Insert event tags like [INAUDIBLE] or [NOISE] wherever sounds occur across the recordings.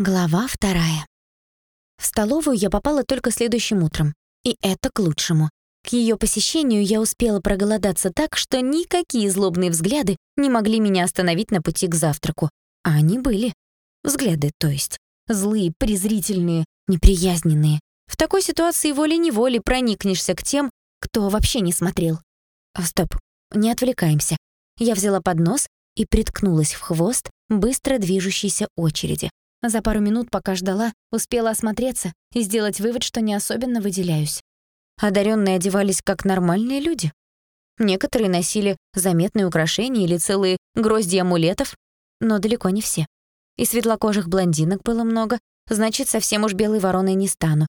Глава вторая. В столовую я попала только следующим утром. И это к лучшему. К ее посещению я успела проголодаться так, что никакие злобные взгляды не могли меня остановить на пути к завтраку. А они были. Взгляды, то есть. Злые, презрительные, неприязненные. В такой ситуации волей-неволей проникнешься к тем, кто вообще не смотрел. Стоп, не отвлекаемся. Я взяла поднос и приткнулась в хвост быстро движущейся очереди. За пару минут, пока ждала, успела осмотреться и сделать вывод, что не особенно выделяюсь. Одаренные одевались как нормальные люди. Некоторые носили заметные украшения или целые грозди амулетов, но далеко не все. И светлокожих блондинок было много, значит, совсем уж белой вороной не стану.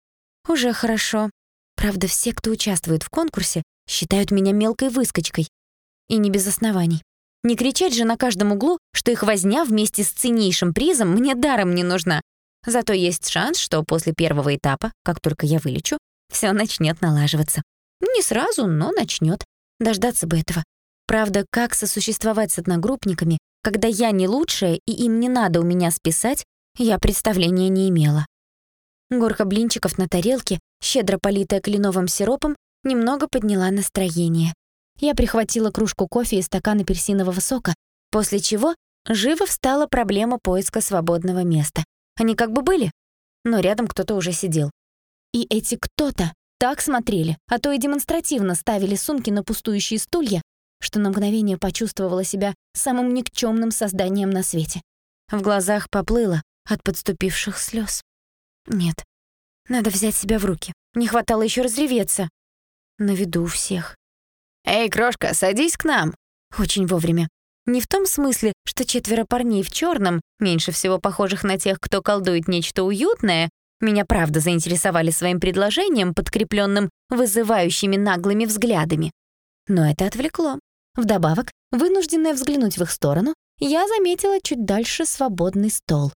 Уже хорошо. Правда, все, кто участвует в конкурсе, считают меня мелкой выскочкой. И не без оснований. Не кричать же на каждом углу, что их возня вместе с ценнейшим призом мне даром не нужна. Зато есть шанс, что после первого этапа, как только я вылечу, все начнет налаживаться. Не сразу, но начнет. Дождаться бы этого. Правда, как сосуществовать с одногруппниками, когда я не лучшая и им не надо у меня списать, я представления не имела. Горка блинчиков на тарелке, щедро политая кленовым сиропом, немного подняла настроение. Я прихватила кружку кофе и стакан апельсинового сока, после чего живо встала проблема поиска свободного места. Они как бы были, но рядом кто-то уже сидел. И эти кто-то так смотрели, а то и демонстративно ставили сумки на пустующие стулья, что на мгновение почувствовала себя самым никчемным созданием на свете. В глазах поплыло от подступивших слез. Нет, надо взять себя в руки. Не хватало еще разреветься. На виду у всех. «Эй, крошка, садись к нам!» Очень вовремя. Не в том смысле, что четверо парней в черном, меньше всего похожих на тех, кто колдует нечто уютное, меня правда заинтересовали своим предложением, подкрепленным вызывающими наглыми взглядами. Но это отвлекло. Вдобавок, вынужденная взглянуть в их сторону, я заметила чуть дальше свободный стол.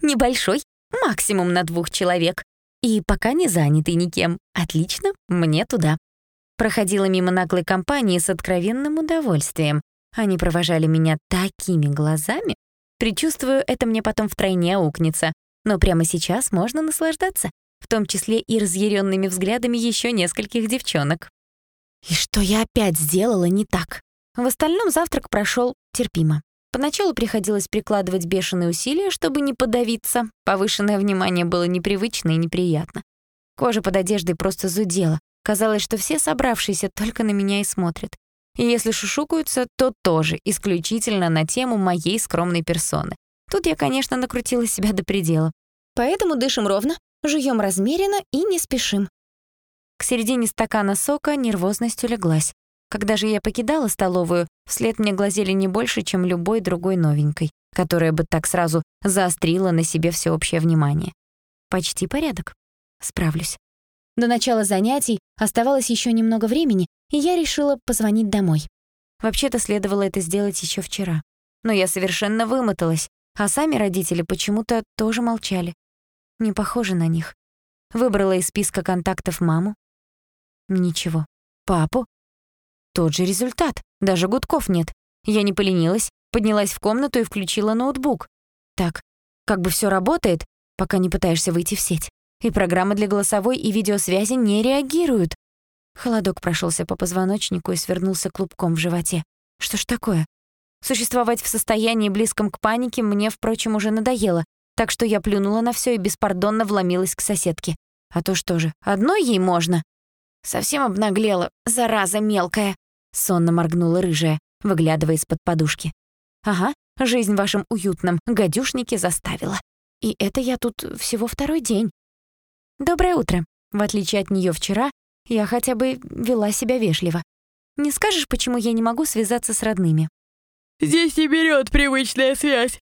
Небольшой, максимум на двух человек. И пока не занятый никем. Отлично, мне туда. Проходила мимо наглой компании с откровенным удовольствием. Они провожали меня такими глазами. Причувствую, это мне потом втройне аукнется. Но прямо сейчас можно наслаждаться, в том числе и разъяренными взглядами еще нескольких девчонок. И что я опять сделала не так? В остальном завтрак прошел терпимо. Поначалу приходилось прикладывать бешеные усилия, чтобы не подавиться. Повышенное внимание было непривычно и неприятно. Кожа под одеждой просто зудела, Казалось, что все собравшиеся только на меня и смотрят. И если шушукаются, то тоже исключительно на тему моей скромной персоны. Тут я, конечно, накрутила себя до предела. Поэтому дышим ровно, жуем размеренно и не спешим. К середине стакана сока нервозность улеглась. Когда же я покидала столовую, вслед мне глазели не больше, чем любой другой новенькой, которая бы так сразу заострила на себе всеобщее внимание. Почти порядок. Справлюсь. До начала занятий оставалось еще немного времени, и я решила позвонить домой. Вообще-то следовало это сделать еще вчера. Но я совершенно вымоталась, а сами родители почему-то тоже молчали. Не похоже на них. Выбрала из списка контактов маму. Ничего. Папу? Тот же результат. Даже гудков нет. Я не поленилась, поднялась в комнату и включила ноутбук. Так, как бы все работает, пока не пытаешься выйти в сеть и программы для голосовой и видеосвязи не реагируют. Холодок прошелся по позвоночнику и свернулся клубком в животе. Что ж такое? Существовать в состоянии близком к панике мне, впрочем, уже надоело, так что я плюнула на все и беспардонно вломилась к соседке. А то что же, одной ей можно? Совсем обнаглела, зараза мелкая, сонно моргнула рыжая, выглядывая из-под подушки. Ага, жизнь в вашем уютном гадюшнике заставила. И это я тут всего второй день. «Доброе утро». В отличие от нее вчера, я хотя бы вела себя вежливо. Не скажешь, почему я не могу связаться с родными? «Здесь не берет привычная связь».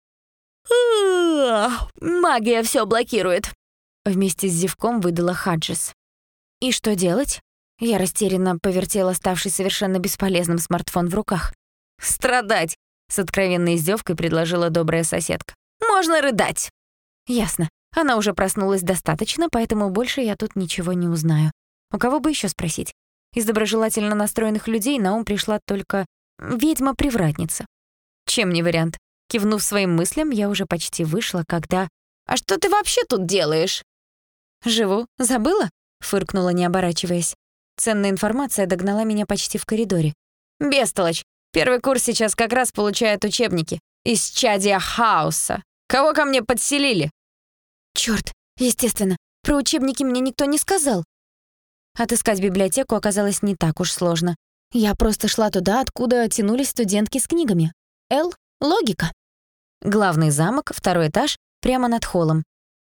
«Магия все блокирует», — вместе с зевком выдала Хаджис. «И что делать?» Я растерянно повертела ставший совершенно бесполезным смартфон в руках. «Страдать!» — с откровенной издевкой предложила добрая соседка. «Можно рыдать!» «Ясно. Она уже проснулась достаточно, поэтому больше я тут ничего не узнаю. У кого бы еще спросить? Из доброжелательно настроенных людей на ум пришла только ведьма-привратница. Чем не вариант? Кивнув своим мыслям, я уже почти вышла, когда «А что ты вообще тут делаешь?» «Живу. Забыла?» — фыркнула, не оборачиваясь. Ценная информация догнала меня почти в коридоре. «Бестолочь! Первый курс сейчас как раз получает учебники. Из чадия хаоса. Кого ко мне подселили?» «Чёрт, естественно, про учебники мне никто не сказал». Отыскать библиотеку оказалось не так уж сложно. Я просто шла туда, откуда тянулись студентки с книгами. Л — логика. Главный замок, второй этаж, прямо над холлом.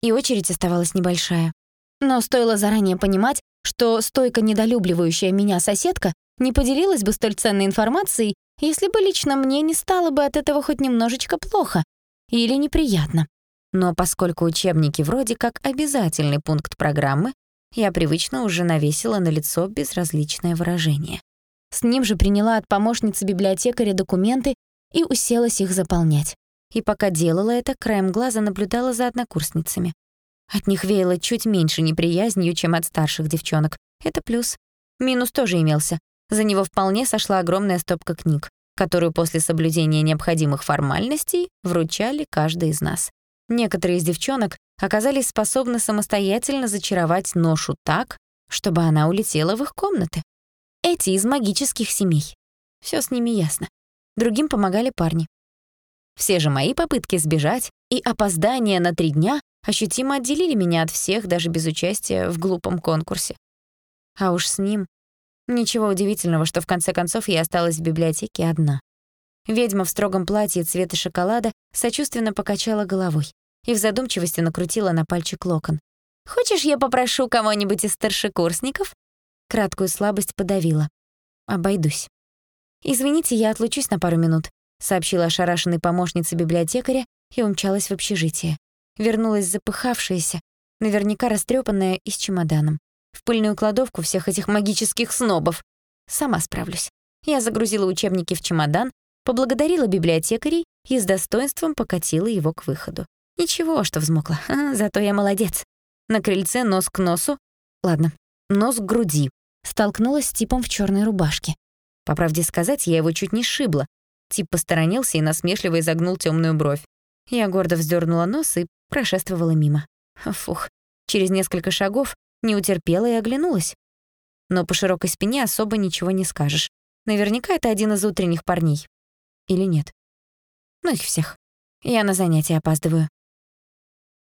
И очередь оставалась небольшая. Но стоило заранее понимать, что стойко недолюбливающая меня соседка не поделилась бы столь ценной информацией, если бы лично мне не стало бы от этого хоть немножечко плохо или неприятно. Но поскольку учебники вроде как обязательный пункт программы, я привычно уже навесила на лицо безразличное выражение. С ним же приняла от помощницы библиотекаря документы и уселась их заполнять. И пока делала это, краем глаза наблюдала за однокурсницами. От них веяло чуть меньше неприязнью, чем от старших девчонок. Это плюс. Минус тоже имелся. За него вполне сошла огромная стопка книг, которую после соблюдения необходимых формальностей вручали каждый из нас. Некоторые из девчонок оказались способны самостоятельно зачаровать ношу так, чтобы она улетела в их комнаты. Эти из магических семей. Все с ними ясно. Другим помогали парни. Все же мои попытки сбежать и опоздание на три дня ощутимо отделили меня от всех даже без участия в глупом конкурсе. А уж с ним ничего удивительного, что в конце концов я осталась в библиотеке одна. Ведьма в строгом платье цвета шоколада сочувственно покачала головой и в задумчивости накрутила на пальчик локон. «Хочешь, я попрошу кого-нибудь из старшекурсников Краткую слабость подавила. Обойдусь. «Извините, я отлучусь на пару минут», — сообщила ошарашенной помощнице библиотекаря и умчалась в общежитие. Вернулась запыхавшаяся, наверняка растрепанная и с чемоданом. В пыльную кладовку всех этих магических снобов. Сама справлюсь. Я загрузила учебники в чемодан, поблагодарила библиотекарей и с достоинством покатила его к выходу. Ничего, что взмокла, зато я молодец. На крыльце нос к носу, ладно, нос к груди, столкнулась с типом в черной рубашке. По правде сказать, я его чуть не сшибла. Тип посторонился и насмешливо изогнул темную бровь. Я гордо вздернула нос и прошествовала мимо. Фух, через несколько шагов не утерпела и оглянулась. Но по широкой спине особо ничего не скажешь. Наверняка это один из утренних парней. Или нет? Ну их всех. Я на занятия опаздываю.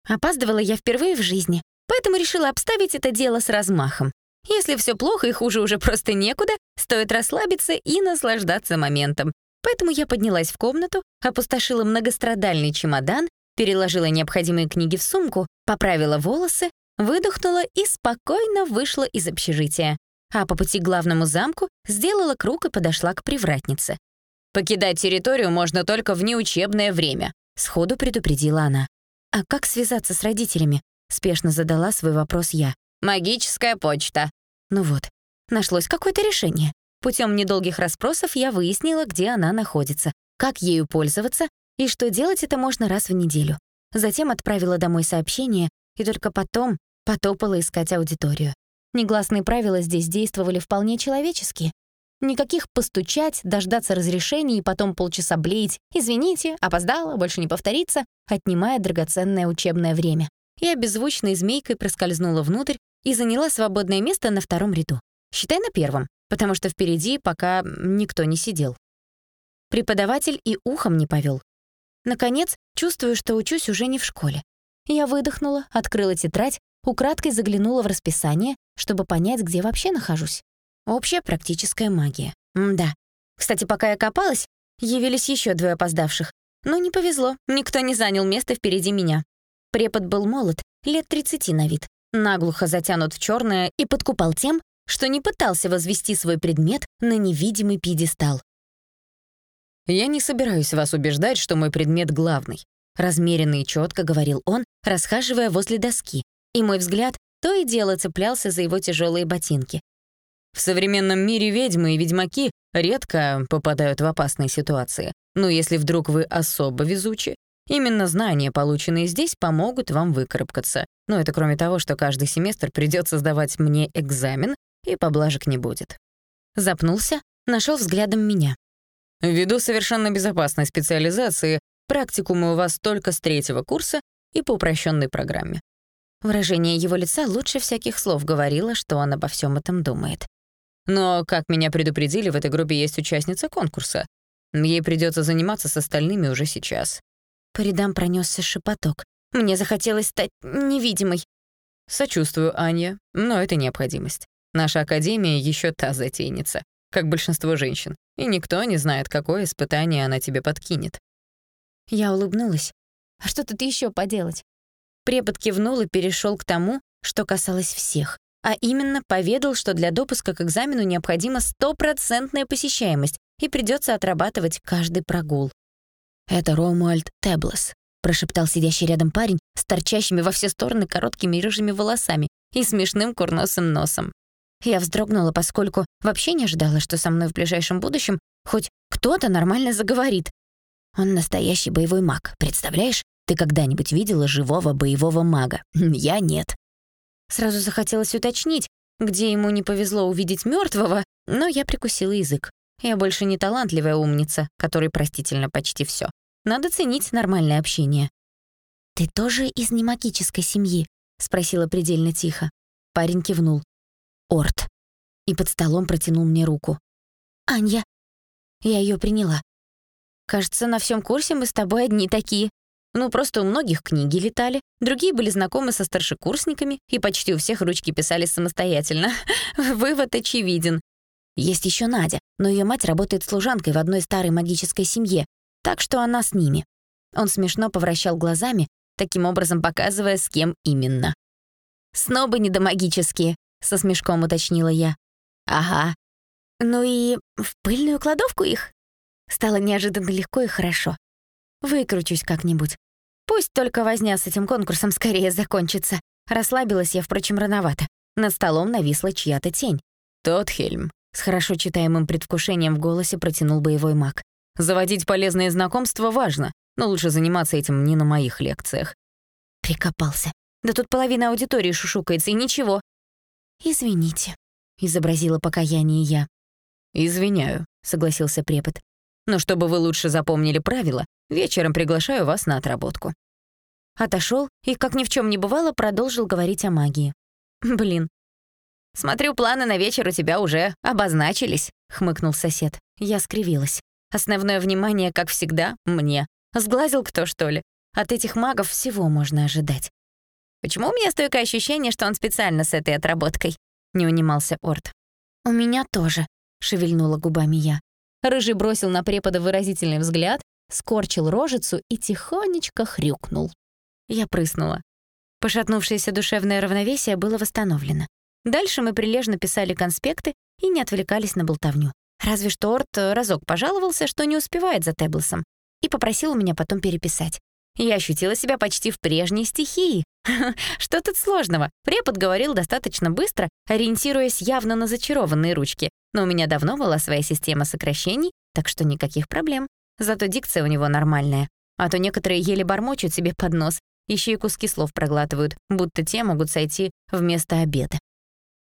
Опаздывала я впервые в жизни, поэтому решила обставить это дело с размахом. Если все плохо и хуже уже просто некуда, стоит расслабиться и наслаждаться моментом. Поэтому я поднялась в комнату, опустошила многострадальный чемодан, переложила необходимые книги в сумку, поправила волосы, выдохнула и спокойно вышла из общежития. А по пути к главному замку сделала круг и подошла к привратнице. «Покидать территорию можно только в неучебное время», — сходу предупредила она. «А как связаться с родителями?» — спешно задала свой вопрос я. «Магическая почта», ну вот, нашлось какое-то решение. Путем недолгих расспросов я выяснила, где она находится, как ею пользоваться и что делать это можно раз в неделю. Затем отправила домой сообщение и только потом потопала искать аудиторию. Негласные правила здесь действовали вполне человеческие. Никаких постучать, дождаться разрешения и потом полчаса блеять «Извините, опоздала, больше не повторится», отнимая драгоценное учебное время. Я беззвучной змейкой проскользнула внутрь и заняла свободное место на втором ряду. Считай на первом, потому что впереди пока никто не сидел. Преподаватель и ухом не повел. Наконец, чувствую, что учусь уже не в школе. Я выдохнула, открыла тетрадь, украдкой заглянула в расписание, чтобы понять, где вообще нахожусь. Общая практическая магия. М да. Кстати, пока я копалась, явились еще двое опоздавших. Но не повезло, никто не занял место впереди меня. Препод был молод, лет 30 на вид наглухо затянут в черное и подкупал тем, что не пытался возвести свой предмет на невидимый пьедестал. «Я не собираюсь вас убеждать, что мой предмет главный», размеренно и четко говорил он, расхаживая возле доски, и мой взгляд то и дело цеплялся за его тяжелые ботинки. В современном мире ведьмы и ведьмаки редко попадают в опасные ситуации, но если вдруг вы особо везучи, Именно знания, полученные здесь, помогут вам выкарабкаться. Но это кроме того, что каждый семестр придется сдавать мне экзамен, и поблажек не будет. Запнулся, нашел взглядом меня. Ввиду совершенно безопасной специализации, практикумы у вас только с третьего курса, и по упрощенной программе. Выражение его лица лучше всяких слов говорило, что он обо всем этом думает. Но, как меня предупредили, в этой группе есть участница конкурса. Ей придется заниматься с остальными уже сейчас. По рядам пронесся шепоток. Мне захотелось стать невидимой. Сочувствую, Аня, но это необходимость. Наша академия еще та затейница, как большинство женщин, и никто не знает, какое испытание она тебе подкинет. Я улыбнулась. А что тут еще поделать? Препод кивнул и перешел к тому, что касалось всех а именно поведал, что для допуска к экзамену необходима стопроцентная посещаемость и придется отрабатывать каждый прогул. «Это Ромуальд Теблес», — прошептал сидящий рядом парень с торчащими во все стороны короткими рыжими волосами и смешным курносым носом. Я вздрогнула, поскольку вообще не ожидала, что со мной в ближайшем будущем хоть кто-то нормально заговорит. Он настоящий боевой маг, представляешь? Ты когда-нибудь видела живого боевого мага? [LAUGHS] Я нет. Сразу захотелось уточнить, где ему не повезло увидеть мертвого, но я прикусила язык. Я больше не талантливая умница, которой простительно почти все. Надо ценить нормальное общение. «Ты тоже из немагической семьи?» — спросила предельно тихо. Парень кивнул. «Орт». И под столом протянул мне руку. «Анья». Я ее приняла. «Кажется, на всем курсе мы с тобой одни такие», ну, просто у многих книги летали, другие были знакомы со старшекурсниками, и почти у всех ручки писали самостоятельно. [LAUGHS] Вывод очевиден. Есть еще Надя, но ее мать работает служанкой в одной старой магической семье, так что она с ними. Он смешно повращал глазами, таким образом показывая, с кем именно. «Снобы недомагические», — со смешком уточнила я. «Ага. Ну и в пыльную кладовку их?» Стало неожиданно легко и хорошо. Выкручусь как-нибудь. Пусть только возня с этим конкурсом скорее закончится. Расслабилась я, впрочем, рановато. Над столом нависла чья-то тень. «Тодхельм», — с хорошо читаемым предвкушением в голосе протянул боевой маг. «Заводить полезные знакомства важно, но лучше заниматься этим не на моих лекциях». Прикопался. Да тут половина аудитории шушукается, и ничего. «Извините», — изобразила покаяние я. «Извиняю», — согласился препод. «Но чтобы вы лучше запомнили правила, вечером приглашаю вас на отработку». Отошел и, как ни в чем не бывало, продолжил говорить о магии. «Блин». «Смотрю, планы на вечер у тебя уже обозначились», — хмыкнул сосед. Я скривилась. Основное внимание, как всегда, мне. Сглазил кто, что ли? От этих магов всего можно ожидать. «Почему у меня стойкое ощущение, что он специально с этой отработкой?» — не унимался Орд. «У меня тоже», — шевельнула губами я. Рыжий бросил на препода выразительный взгляд, скорчил рожицу и тихонечко хрюкнул. Я прыснула. Пошатнувшееся душевное равновесие было восстановлено. Дальше мы прилежно писали конспекты и не отвлекались на болтовню. Разве что Орт разок пожаловался, что не успевает за Теблсом, и попросил у меня потом переписать. Я ощутила себя почти в прежней стихии. [LAUGHS] Что тут сложного? Препод говорил достаточно быстро, ориентируясь явно на зачарованные ручки, но у меня давно была своя система сокращений, так что никаких проблем. Зато дикция у него нормальная. А то некоторые еле бормочут себе под нос, еще и куски слов проглатывают, будто те могут сойти вместо обеда.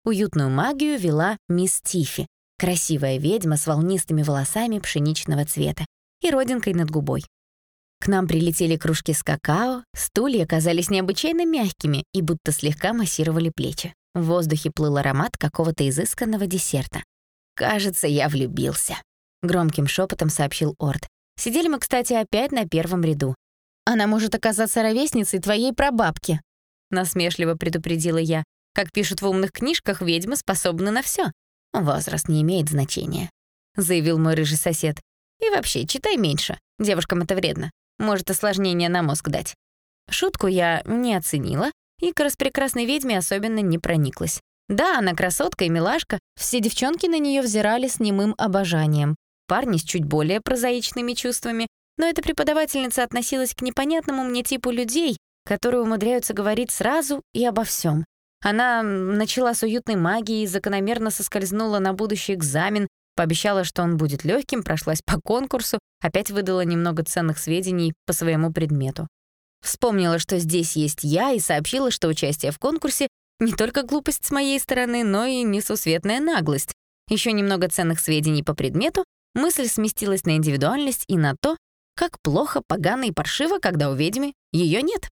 Уютную магию вела мисс Тифи, красивая ведьма с волнистыми волосами пшеничного цвета и родинкой над губой. К нам прилетели кружки с какао, стулья казались необычайно мягкими и будто слегка массировали плечи. В воздухе плыл аромат какого-то изысканного десерта. «Кажется, я влюбился», — громким шепотом сообщил Орд. Сидели мы, кстати, опять на первом ряду. Она может оказаться ровесницей твоей прабабки. Насмешливо предупредила я. Как пишут в умных книжках, ведьмы способны на все. Возраст не имеет значения, заявил мой рыжий сосед. И вообще, читай меньше. Девушкам это вредно. Может осложнение на мозг дать. Шутку я не оценила и к распрекрасной ведьме особенно не прониклась. Да, она красотка и милашка, все девчонки на нее взирали с немым обожанием парни с чуть более прозаичными чувствами, но эта преподавательница относилась к непонятному мне типу людей, которые умудряются говорить сразу и обо всем. Она начала с уютной магии, закономерно соскользнула на будущий экзамен, пообещала, что он будет легким, прошлась по конкурсу, опять выдала немного ценных сведений по своему предмету. Вспомнила, что здесь есть я, и сообщила, что участие в конкурсе не только глупость с моей стороны, но и несусветная наглость. Еще немного ценных сведений по предмету, мысль сместилась на индивидуальность и на то, как плохо, погано и паршиво, когда у ведьмы ее нет.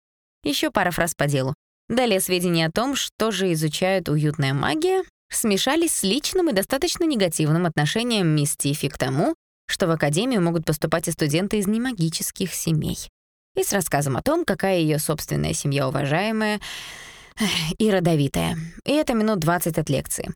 Еще пара фраз по делу. Далее сведения о том, что же изучает уютная магия, смешались с личным и достаточно негативным отношением мисс Тифи к тому, что в академию могут поступать и студенты из немагических семей. И с рассказом о том, какая ее собственная семья уважаемая и родовитая. И это минут 20 от лекции.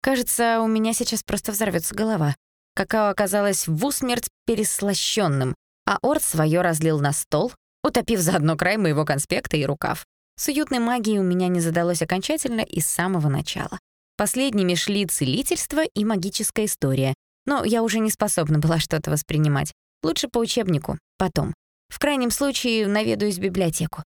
Кажется, у меня сейчас просто взорвется голова. Какао оказалось в усмерть переслащенным, а Орд свое разлил на стол, утопив заодно край моего конспекта и рукав. С уютной магией у меня не задалось окончательно и с самого начала. Последними шли целительство и магическая история, но я уже не способна была что-то воспринимать. Лучше по учебнику, потом. В крайнем случае наведаюсь в библиотеку.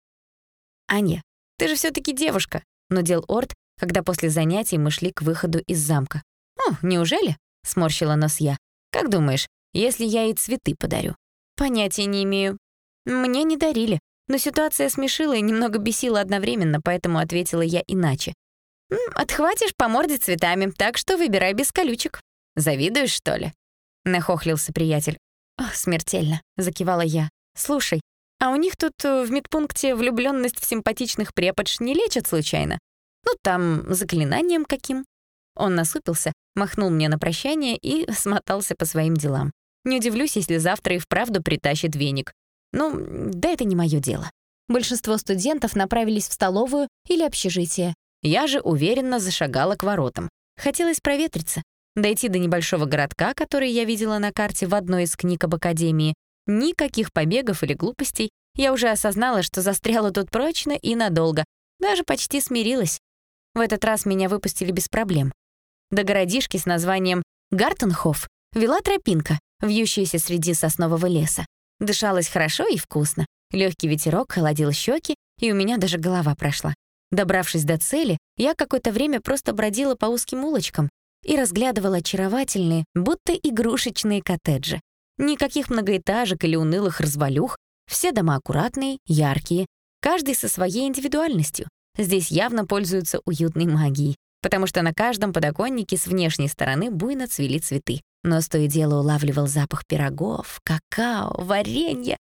«Аня, ты же все таки девушка», — нудел Орд, когда после занятий мы шли к выходу из замка. «О, неужели?» — сморщила нос я. «Как думаешь, если я ей цветы подарю?» «Понятия не имею. Мне не дарили, но ситуация смешила и немного бесила одновременно, поэтому ответила я иначе. «Отхватишь по морде цветами, так что выбирай без колючек». «Завидуешь, что ли?» — нахохлился приятель. «Ох, смертельно», — закивала я. «Слушай, а у них тут э, в медпункте влюблённость в симпатичных преподш не лечат случайно? Ну, там, заклинанием каким?» Он насупился, махнул мне на прощание и [LAUGHS] смотался по своим делам. Не удивлюсь, если завтра и вправду притащит веник. Ну, да это не моё дело. Большинство студентов направились в столовую или общежитие. Я же уверенно зашагала к воротам. Хотелось проветриться, дойти до небольшого городка, который я видела на карте в одной из книг об Академии. Никаких побегов или глупостей. Я уже осознала, что застряла тут прочно и надолго. Даже почти смирилась. В этот раз меня выпустили без проблем. До городишки с названием Гартенхоф вела тропинка, вьющаяся среди соснового леса. Дышалось хорошо и вкусно. Легкий ветерок холодил щеки, и у меня даже голова прошла. Добравшись до цели, я какое-то время просто бродила по узким улочкам и разглядывала очаровательные, будто игрушечные коттеджи. Никаких многоэтажек или унылых развалюх, все дома аккуратные, яркие, каждый со своей индивидуальностью. Здесь явно пользуются уютной магией, потому что на каждом подоконнике с внешней стороны буйно цвели цветы. Но то и дело улавливал запах пирогов, какао, варенья,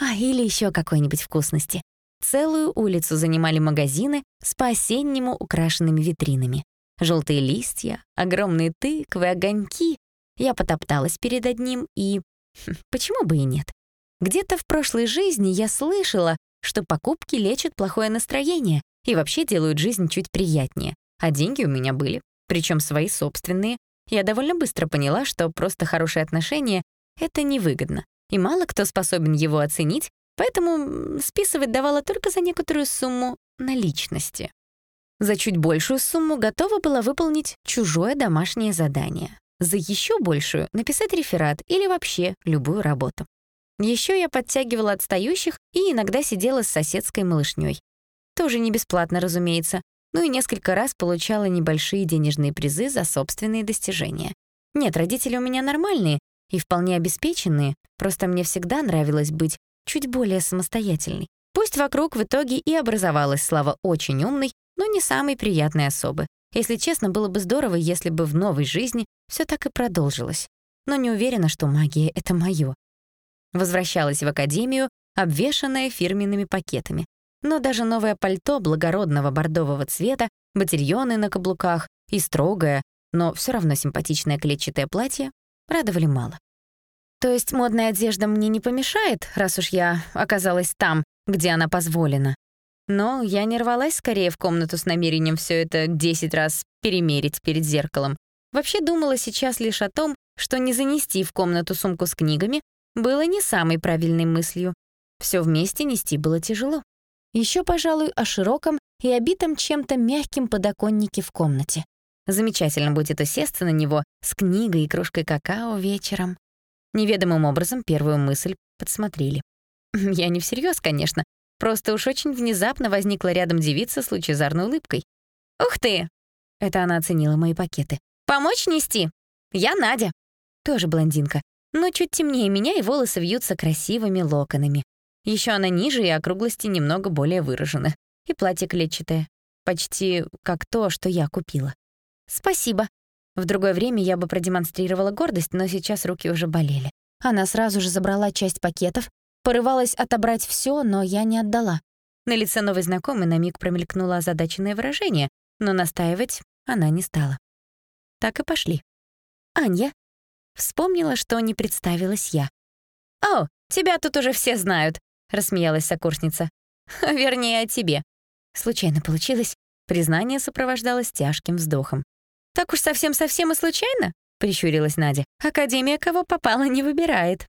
а или еще какой-нибудь вкусности. Целую улицу занимали магазины с по-осеннему украшенными витринами. Желтые листья, огромные тыквы, огоньки. Я потопталась перед одним и... Хм, почему бы и нет? Где-то в прошлой жизни я слышала, что покупки лечат плохое настроение и вообще делают жизнь чуть приятнее. А деньги у меня были, причем свои собственные. Я довольно быстро поняла, что просто хорошие отношения — это невыгодно, и мало кто способен его оценить поэтому списывать давала только за некоторую сумму наличности. За чуть большую сумму готова была выполнить чужое домашнее задание. За еще большую — написать реферат или вообще любую работу. Еще я подтягивала отстающих и иногда сидела с соседской малышней. Тоже не бесплатно, разумеется, ну и несколько раз получала небольшие денежные призы за собственные достижения. Нет, родители у меня нормальные и вполне обеспеченные, просто мне всегда нравилось быть чуть более самостоятельной. Пусть вокруг в итоге и образовалась слава очень умной, но не самой приятной особы. Если честно, было бы здорово, если бы в новой жизни все так и продолжилось. Но не уверена, что магия — это моё. Возвращалась в академию, обвешанная фирменными пакетами. Но даже новое пальто благородного бордового цвета, ботильоны на каблуках и строгое, но все равно симпатичное клетчатое платье радовали мало. То есть модная одежда мне не помешает, раз уж я оказалась там, где она позволена. Но я не рвалась скорее в комнату с намерением все это 10 раз перемерить перед зеркалом. Вообще думала сейчас лишь о том, что не занести в комнату сумку с книгами было не самой правильной мыслью. Все вместе нести было тяжело. Еще, пожалуй, о широком и обитом чем-то мягким подоконнике в комнате. Замечательно будет усесться на него с книгой и кружкой какао вечером. Неведомым образом первую мысль подсмотрели. [LAUGHS] Я не всерьез, конечно, просто уж очень внезапно возникла рядом девица с лучезарной улыбкой. «Ух ты!» — это она оценила мои пакеты. «Помочь нести? Я Надя». Тоже блондинка, но чуть темнее меня и волосы вьются красивыми локонами. Еще она ниже и округлости немного более выражены. И платье клетчатое. Почти как то, что я купила. «Спасибо», в другое время я бы продемонстрировала гордость, но сейчас руки уже болели. Она сразу же забрала часть пакетов, порывалась отобрать все, но я не отдала. На лице новой знакомой на миг промелькнуло озадаченное выражение, но настаивать она не стала. Так и пошли. «Анья?» Вспомнила, что не представилась я. «О, тебя тут уже все знают», — рассмеялась сокурсница. «Вернее, о тебе». Случайно получилось. Признание сопровождалось тяжким вздохом. «Так уж совсем-совсем и случайно?» — прищурилась Надя. «Академия кого попало не выбирает».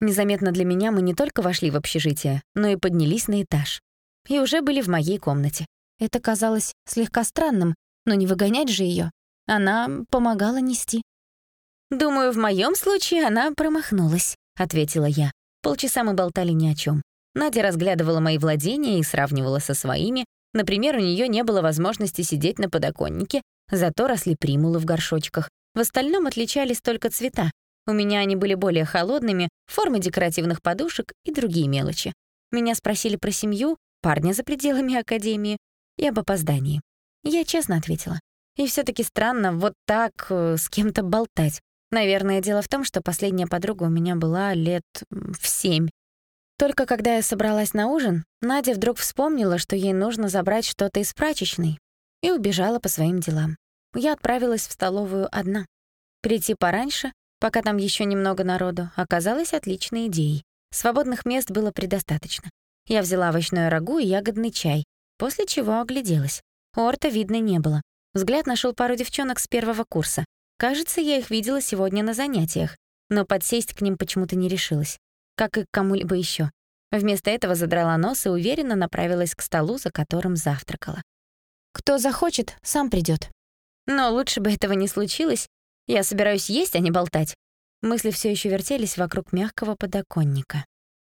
Незаметно для меня мы не только вошли в общежитие, но и поднялись на этаж. И уже были в моей комнате. Это казалось слегка странным, но не выгонять же ее. Она помогала нести. «Думаю, в моем случае она промахнулась», — ответила я. Полчаса мы болтали ни о чем. Надя разглядывала мои владения и сравнивала со своими. Например, у нее не было возможности сидеть на подоконнике, зато росли примулы в горшочках. В остальном отличались только цвета. У меня они были более холодными, формы декоративных подушек и другие мелочи. Меня спросили про семью, парня за пределами академии и об опоздании. Я честно ответила. И все таки странно вот так э, с кем-то болтать. Наверное, дело в том, что последняя подруга у меня была лет в семь. Только когда я собралась на ужин, Надя вдруг вспомнила, что ей нужно забрать что-то из прачечной, и убежала по своим делам. Я отправилась в столовую одна. Прийти пораньше пока там еще немного народу, оказалось отличной идеей. Свободных мест было предостаточно. Я взяла овощное рагу и ягодный чай, после чего огляделась. Орта видно не было. Взгляд нашел пару девчонок с первого курса. Кажется, я их видела сегодня на занятиях, но подсесть к ним почему-то не решилась, как и к кому-либо еще. Вместо этого задрала нос и уверенно направилась к столу, за которым завтракала. Кто захочет, сам придет. Но лучше бы этого не случилось, я собираюсь есть, а не болтать. Мысли все еще вертелись вокруг мягкого подоконника.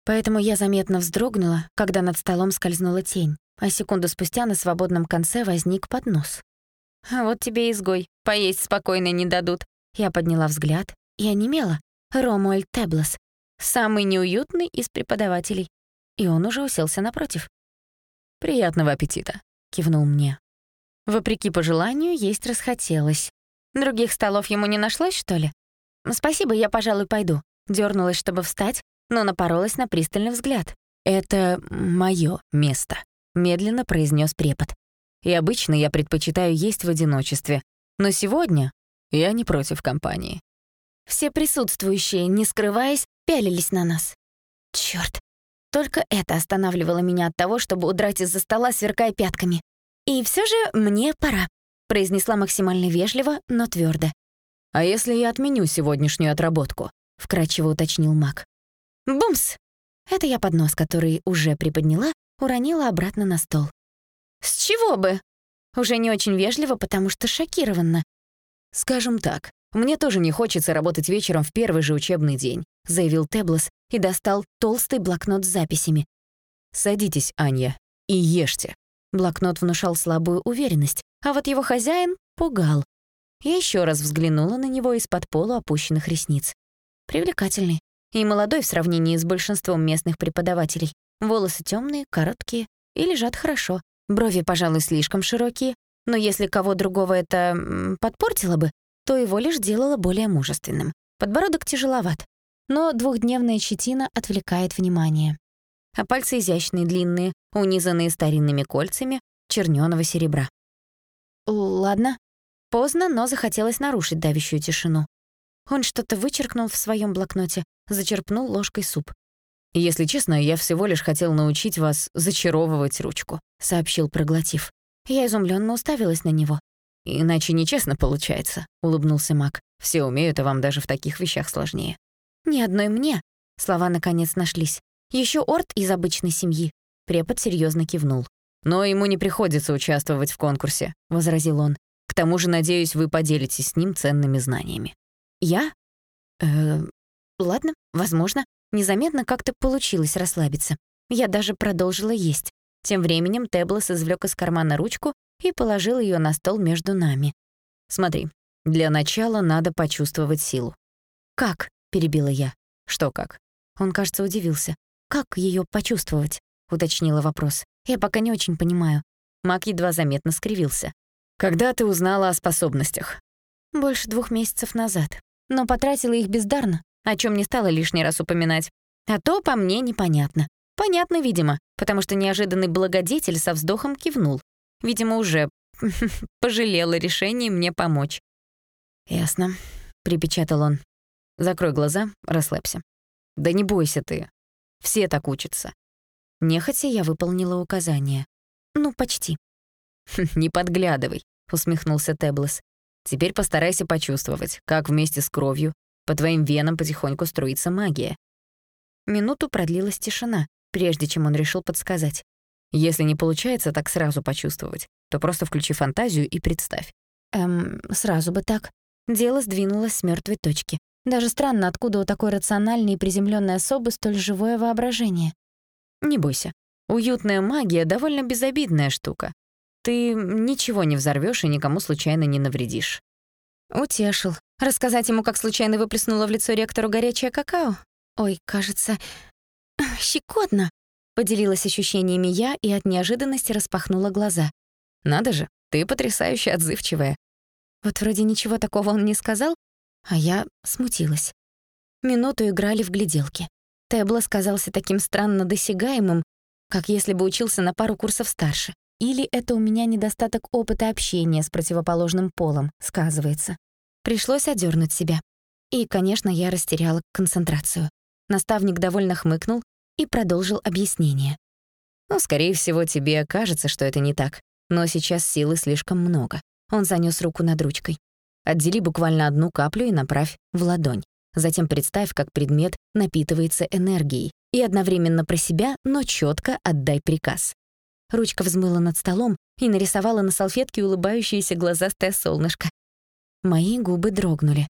Поэтому я заметно вздрогнула, когда над столом скользнула тень, а секунду спустя на свободном конце возник поднос. «А вот тебе изгой, поесть спокойно не дадут». Я подняла взгляд и онемела. Ромуэль Теблос, самый неуютный из преподавателей. И он уже уселся напротив. «Приятного аппетита», — кивнул мне. Вопреки пожеланию, есть расхотелось. Других столов ему не нашлось, что ли? Спасибо, я, пожалуй, пойду. Дёрнулась, чтобы встать, но напоролась на пристальный взгляд. «Это моё место», — медленно произнёс препод. «И обычно я предпочитаю есть в одиночестве, но сегодня я не против компании». Все присутствующие, не скрываясь, пялились на нас. Чёрт, только это останавливало меня от того, чтобы удрать из-за стола, сверкая пятками. И всё же мне пора произнесла максимально вежливо, но твердо. «А если я отменю сегодняшнюю отработку?» — вкратчиво уточнил Мак. «Бумс!» Это я поднос, который уже приподняла, уронила обратно на стол. «С чего бы?» Уже не очень вежливо, потому что шокирована. «Скажем так, мне тоже не хочется работать вечером в первый же учебный день», заявил Теблос и достал толстый блокнот с записями. «Садитесь, Аня, и ешьте». Блокнот внушал слабую уверенность, а вот его хозяин пугал. Я еще раз взглянула на него из-под пола опущенных ресниц. Привлекательный и молодой в сравнении с большинством местных преподавателей. Волосы темные, короткие и лежат хорошо. Брови, пожалуй, слишком широкие, но если кого другого это подпортило бы, то его лишь делало более мужественным. Подбородок тяжеловат, но двухдневная щетина отвлекает внимание. А пальцы изящные, длинные, унизанные старинными кольцами чернёного серебра. Ладно. Поздно, но захотелось нарушить давящую тишину. Он что-то вычеркнул в своем блокноте, зачерпнул ложкой суп. «Если честно, я всего лишь хотел научить вас зачаровывать ручку», — сообщил, проглотив. Я изумленно уставилась на него. «Иначе нечестно получается», — улыбнулся Мак. «Все умеют, а вам даже в таких вещах сложнее». «Ни одной мне», — слова наконец нашлись. Еще Орт из обычной семьи». Препод серьезно кивнул. «Но ему не приходится участвовать в конкурсе», — возразил он. «К тому же, надеюсь, вы поделитесь с ним ценными знаниями». «Я? Э, ладно, возможно. Незаметно как-то получилось расслабиться. Я даже продолжила есть. Тем временем Теблос извлек из кармана ручку и положил ее на стол между нами. «Смотри, для начала надо почувствовать силу». «Как?» — перебила я. «Что как?» Он, кажется, удивился. «Как ее почувствовать?» — уточнила вопрос. Я пока не очень понимаю. Мак едва заметно скривился. «Когда ты узнала о способностях?» «Больше двух месяцев назад. Но потратила их бездарно, о чем не стала лишний раз упоминать. А то по мне непонятно. Понятно, видимо, потому что неожиданный благодетель со вздохом кивнул. Видимо, уже [LAUGHS] пожалела решение мне помочь. «Ясно», — припечатал он. «Закрой глаза, расслабься. Да не бойся ты. Все так учатся». Нехотя я выполнила указание. Ну, почти. [LAUGHS] «Не подглядывай», — усмехнулся Теблос. «Теперь постарайся почувствовать, как вместе с кровью по твоим венам потихоньку струится магия». Минуту продлилась тишина, прежде чем он решил подсказать. Если не получается так сразу почувствовать, то просто включи фантазию и представь. Эм, сразу бы так. Дело сдвинулось с мертвой точки. Даже странно, откуда у такой рациональной и приземленной особы столь живое воображение. Не бойся. Уютная магия — довольно безобидная штука. Ты ничего не взорвешь и никому случайно не навредишь. Утешил. Рассказать ему, как случайно выплеснула в лицо ректору горячее какао? Ой, кажется, [CLEARS THROAT] щекотно. Поделилась ощущениями я и от неожиданности распахнула глаза. Надо же, ты потрясающе отзывчивая. Вот вроде ничего такого он не сказал, а я смутилась. Минуту играли в гляделки. Тэбло казался таким странно досягаемым, как если бы учился на пару курсов старше. Или это у меня недостаток опыта общения с противоположным полом, сказывается. Пришлось одернуть себя. И, конечно, я растеряла концентрацию. Наставник довольно хмыкнул, и продолжил объяснение. «Ну, скорее всего, тебе кажется, что это не так, но сейчас силы слишком много». Он занёс руку над ручкой. «Отдели буквально одну каплю и направь в ладонь. Затем представь, как предмет напитывается энергией, и одновременно про себя, но чётко отдай приказ». Ручка взмыла над столом и нарисовала на салфетке улыбающееся глазастое солнышко. Мои губы дрогнули.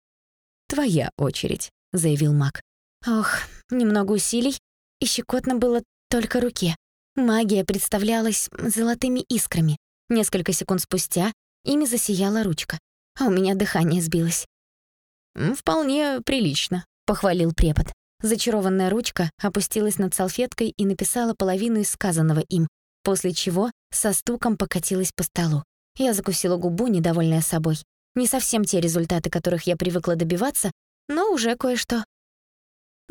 «Твоя очередь», — заявил маг. Ох, немного усилий, и щекотно было только руке. Магия представлялась золотыми искрами. Несколько секунд спустя ими засияла ручка, а у меня дыхание сбилось. «Вполне прилично», — похвалил препод. Зачарованная ручка опустилась над салфеткой и написала половину из сказанного им, после чего со стуком покатилась по столу. Я закусила губу, недовольная собой. Не совсем те результаты, которых я привыкла добиваться, но уже кое-что.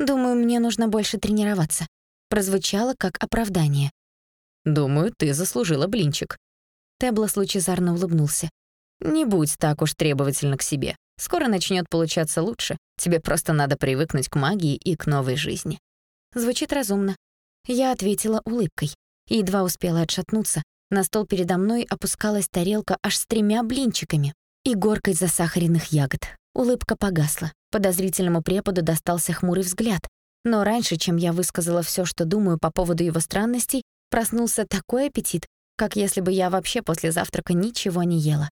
Думаю, мне нужно больше тренироваться. Прозвучало как оправдание. Думаю, ты заслужила блинчик. Теблос лучезарно улыбнулся. Не будь так уж требовательна к себе. Скоро начнет получаться лучше. Тебе просто надо привыкнуть к магии и к новой жизни. Звучит разумно. Я ответила улыбкой и едва успела отшатнуться. На стол передо мной опускалась тарелка аж с тремя блинчиками и горкой засахаренных ягод. Улыбка погасла. Подозрительному преподу достался хмурый взгляд. Но раньше, чем я высказала все, что думаю по поводу его странностей, проснулся такой аппетит, как если бы я вообще после завтрака ничего не ела.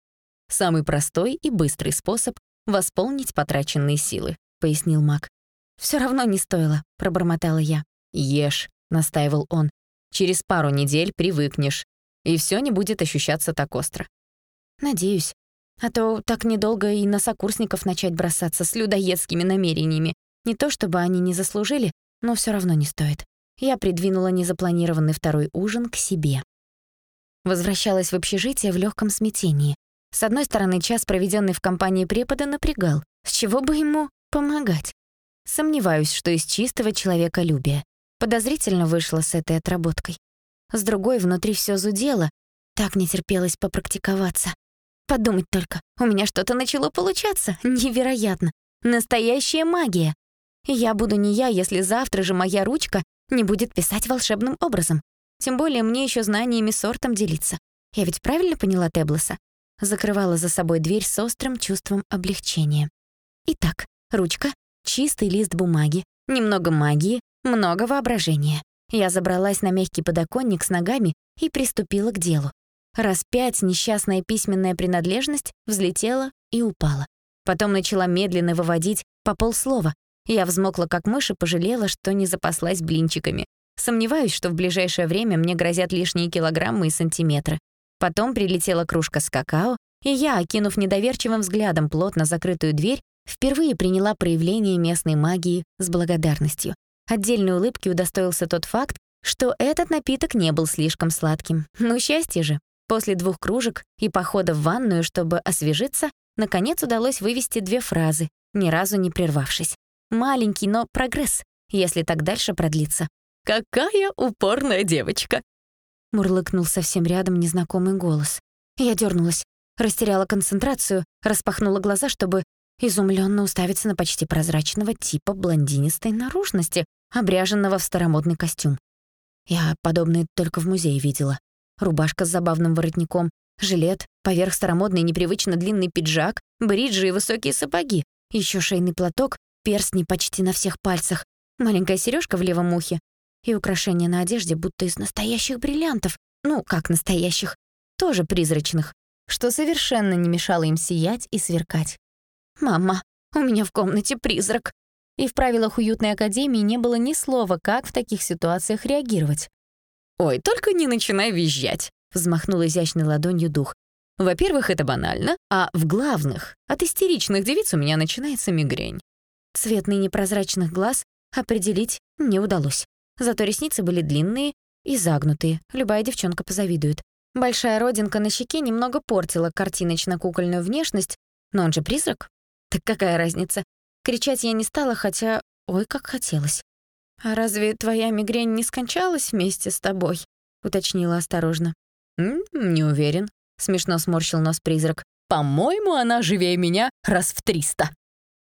«Самый простой и быстрый способ восполнить потраченные силы», — пояснил маг. Все равно не стоило», — пробормотала я. «Ешь», — настаивал он. «Через пару недель привыкнешь, и все не будет ощущаться так остро». «Надеюсь», а то так недолго и на сокурсников начать бросаться с людоедскими намерениями. Не то чтобы они не заслужили, но все равно не стоит. Я придвинула незапланированный второй ужин к себе. Возвращалась в общежитие в легком смятении. С одной стороны, час, проведенный в компании препода, напрягал. С чего бы ему помогать? Сомневаюсь, что из чистого человеколюбия. Подозрительно вышло с этой отработкой. С другой, внутри все зудело. Так не терпелось попрактиковаться. Подумать только, у меня что-то начало получаться. Невероятно. Настоящая магия. Я буду не я, если завтра же моя ручка не будет писать волшебным образом. Тем более мне еще знаниями сортом делиться. Я ведь правильно поняла Теблоса? Закрывала за собой дверь с острым чувством облегчения. Итак, ручка, чистый лист бумаги, немного магии, много воображения. Я забралась на мягкий подоконник с ногами и приступила к делу. Раз пять несчастная письменная принадлежность взлетела и упала. Потом начала медленно выводить по полслова. Я взмокла как мышь и пожалела, что не запаслась блинчиками. Сомневаюсь, что в ближайшее время мне грозят лишние килограммы и сантиметры. Потом прилетела кружка с какао, и я, окинув недоверчивым взглядом плотно закрытую дверь, впервые приняла проявление местной магии с благодарностью. Отдельной улыбки удостоился тот факт, что этот напиток не был слишком сладким. Ну, счастье же. После двух кружек и похода в ванную, чтобы освежиться, наконец удалось вывести две фразы, ни разу не прервавшись. Маленький, но прогресс, если так дальше продлится. какая упорная девочка!» Мурлыкнул совсем рядом незнакомый голос. Я дернулась, растеряла концентрацию, распахнула глаза, чтобы изумленно уставиться на почти прозрачного типа блондинистой наружности, обряженного в старомодный костюм. Я подобное только в музее видела. Рубашка с забавным воротником, жилет, поверх старомодный непривычно длинный пиджак, бриджи и высокие сапоги, еще шейный платок, перстни почти на всех пальцах, маленькая сережка в левом ухе и украшения на одежде будто из настоящих бриллиантов. Ну, как настоящих, тоже призрачных, что совершенно не мешало им сиять и сверкать. «Мама, у меня в комнате призрак!» И в правилах уютной академии не было ни слова, как в таких ситуациях реагировать. «Ой, только не начинай визжать!» — взмахнул изящной ладонью дух. «Во-первых, это банально, а в главных, от истеричных девиц у меня начинается мигрень». Цвет ныне прозрачных глаз определить не удалось. Зато ресницы были длинные и загнутые, любая девчонка позавидует. Большая родинка на щеке немного портила картиночно-кукольную внешность, но он же призрак. Так какая разница? Кричать я не стала, хотя... Ой, как хотелось. «А разве твоя мигрень не скончалась вместе с тобой?» — уточнила осторожно. «М -м, «Не уверен», — смешно сморщил нос призрак. «По-моему, она живее меня раз в триста».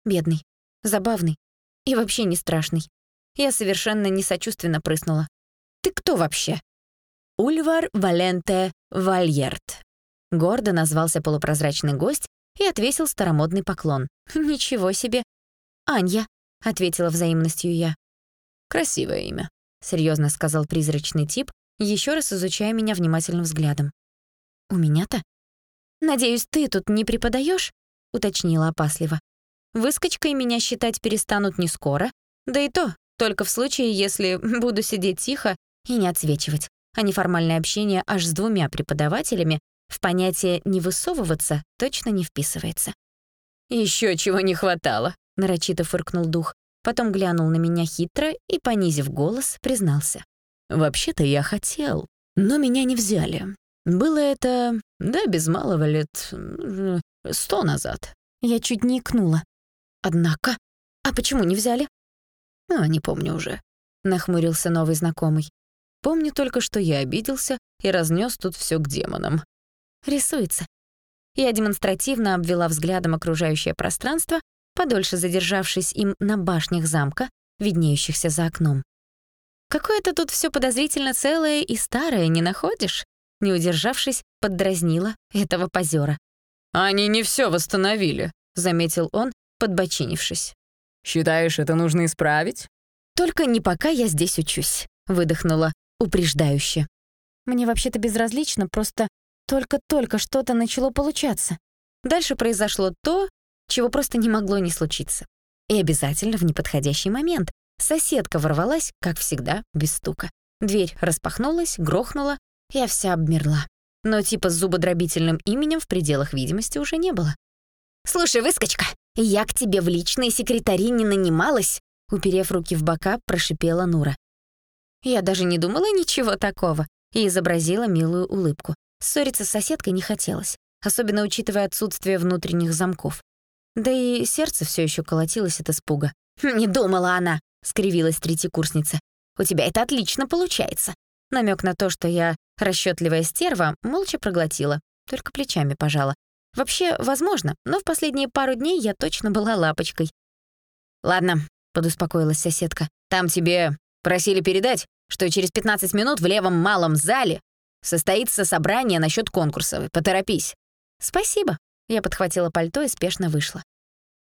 Бедный, забавный и вообще не страшный. Я совершенно несочувственно прыснула. «Ты кто вообще?» «Ульвар Валенте Вальерт», — гордо назвался полупрозрачный гость и отвесил старомодный поклон. «Ничего себе!» «Анья», — ответила взаимностью я. «Красивое имя», — серьезно сказал призрачный тип, еще раз изучая меня внимательным взглядом. «У меня-то?» «Надеюсь, ты тут не преподаешь? уточнила опасливо. «Выскочкой меня считать перестанут не скоро, да и то только в случае, если [LAUGHS] буду сидеть тихо и не отсвечивать, а неформальное общение аж с двумя преподавателями в понятие «не высовываться» точно не вписывается. Еще чего не хватало», — нарочито фыркнул дух, потом глянул на меня хитро и, понизив голос, признался. «Вообще-то я хотел, но меня не взяли. Было это, да, без малого лет сто назад». Я чуть не икнула. «Однако, а почему не взяли?» «А, не помню уже», — нахмурился новый знакомый. «Помню только, что я обиделся и разнес тут все к демонам». «Рисуется». Я демонстративно обвела взглядом окружающее пространство, подольше задержавшись им на башнях замка, виднеющихся за окном. «Какое-то тут все подозрительно целое и старое, не находишь?» Не удержавшись, поддразнила этого позера. «Они не все восстановили», — заметил он, подбочинившись. «Считаешь, это нужно исправить?» «Только не пока я здесь учусь», — выдохнула упреждающе. «Мне вообще-то безразлично, просто только-только что-то начало получаться. Дальше произошло то, чего просто не могло не случиться. И обязательно в неподходящий момент соседка ворвалась, как всегда, без стука. Дверь распахнулась, грохнула, я вся обмерла. Но типа с зубодробительным именем в пределах видимости уже не было. «Слушай, выскочка, я к тебе в личные секретари не нанималась!» Уперев руки в бока, прошипела Нура. Я даже не думала ничего такого и изобразила милую улыбку. Ссориться с соседкой не хотелось, особенно учитывая отсутствие внутренних замков. Да и сердце все еще колотилось от испуга. «Не думала она!» — скривилась третьекурсница. «У тебя это отлично получается!» Намек на то, что я расчетливая стерва, молча проглотила, только плечами пожала. Вообще, возможно, но в последние пару дней я точно была лапочкой. «Ладно», — подуспокоилась соседка, «там тебе просили передать, что через 15 минут в левом малом зале состоится собрание насчет конкурса. Поторопись». «Спасибо», — я подхватила пальто и спешно вышла.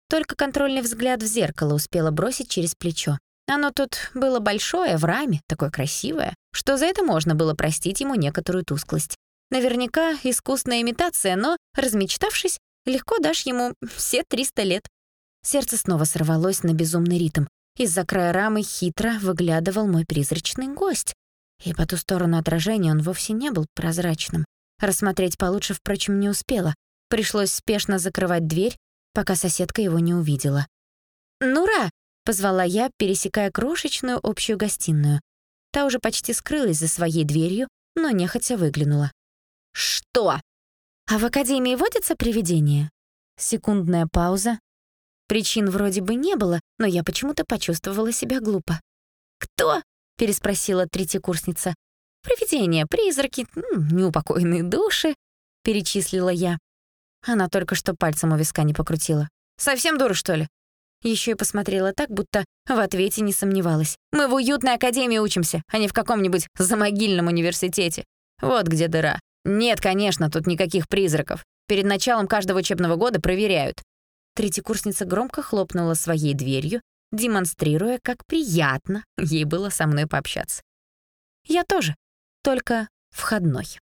Только контрольный взгляд в зеркало успела бросить через плечо. Оно тут было большое, в раме, такое красивое, что за это можно было простить ему некоторую тусклость. Наверняка искусная имитация, но, размечтавшись, легко дашь ему все 300 лет. Сердце снова сорвалось на безумный ритм. Из-за края рамы хитро выглядывал мой призрачный гость. И по ту сторону отражения он вовсе не был прозрачным. Рассмотреть получше, впрочем, не успела. Пришлось спешно закрывать дверь, пока соседка его не увидела. «Нура!» — позвала я, пересекая крошечную общую гостиную. Та уже почти скрылась за своей дверью, но нехотя выглянула. «Что?» «А в академии водятся привидения?» Секундная пауза. Причин вроде бы не было, но я почему-то почувствовала себя глупо. «Кто?» переспросила третьекурсница. «Привидения, призраки, неупокоенные души», — перечислила я. Она только что пальцем у виска не покрутила. «Совсем дура, что ли?» Еще и посмотрела так, будто в ответе не сомневалась. «Мы в уютной академии учимся, а не в каком-нибудь замогильном университете. Вот где дыра. Нет, конечно, тут никаких призраков. Перед началом каждого учебного года проверяют». Третьекурсница громко хлопнула своей дверью, демонстрируя, как приятно ей было со мной пообщаться. Я тоже, только входной.